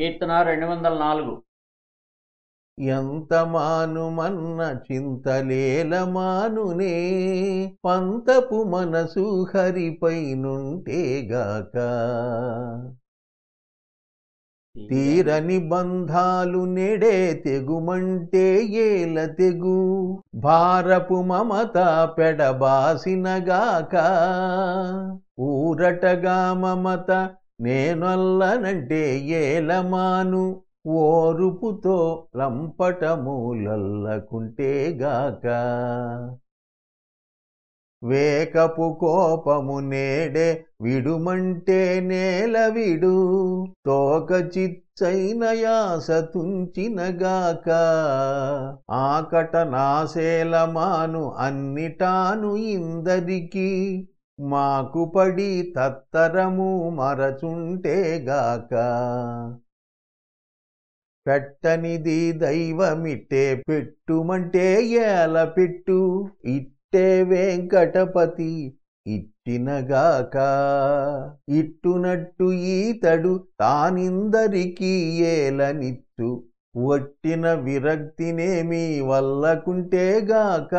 కీర్తన రెండు వందల నాలుగు. ఎంత మానుమన్న చింతలేల మానునే పంతపు మనసు హరిపైనుంటేగాక తీరని బంధాలు నెడే తెగుమంటే ఏల తెగు భారపు మమత పెడబాసినగాక. ఊరటగా మమత నేనొల్లనంటే ఏలమాను ఓరుపుతో లంపటమూలల్లకుంటేగాక వేకపు కోపము నేడే విడుమంటే నేల విడు తోక చిచ్చైన యాస తుంచినగాక ఆకట నాశేలమాను అన్నిటాను ఇందరికీ మాకు పడి తత్తరము మరచుంటేగాక పెట్టనిది దైవమిట్టే పెట్టుమంటే ఏల పెట్టు. ఇట్టే వెంకటపతి ఇట్టినగాక ఇట్టునట్టు ఈతడు తానిందరికీ ఏలనిత్తు వట్టిన విరక్తినేమి వల్లకుంటేగాక